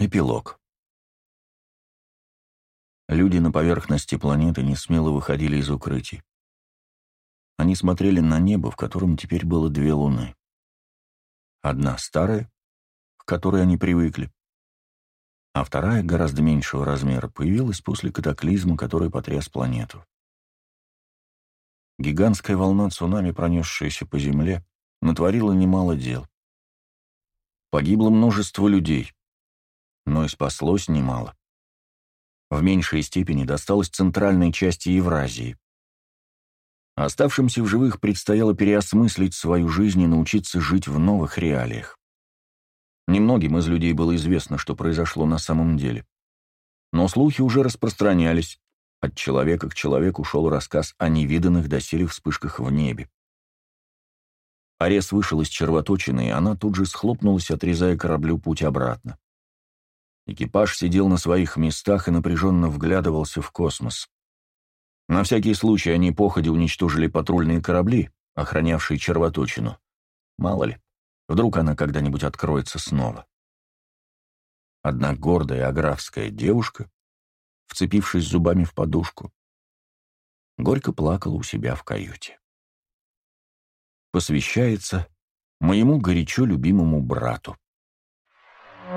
Эпилог. Люди на поверхности планеты не смело выходили из укрытий. Они смотрели на небо, в котором теперь было две луны. Одна старая, к которой они привыкли, а вторая, гораздо меньшего размера, появилась после катаклизма, который потряс планету. Гигантская волна цунами, пронесшаяся по Земле, натворила немало дел. Погибло множество людей, но и спаслось немало. В меньшей степени досталось центральной части Евразии. Оставшимся в живых предстояло переосмыслить свою жизнь и научиться жить в новых реалиях. Немногим из людей было известно, что произошло на самом деле. Но слухи уже распространялись. От человека к человеку шел рассказ о невиданных доселе вспышках в небе. Арес вышел из червоточины, и она тут же схлопнулась, отрезая кораблю путь обратно. Экипаж сидел на своих местах и напряженно вглядывался в космос. На всякий случай они походе уничтожили патрульные корабли, охранявшие червоточину. Мало ли, вдруг она когда-нибудь откроется снова. Одна гордая аграфская девушка, вцепившись зубами в подушку, горько плакала у себя в каюте. Посвящается моему горячо любимому брату.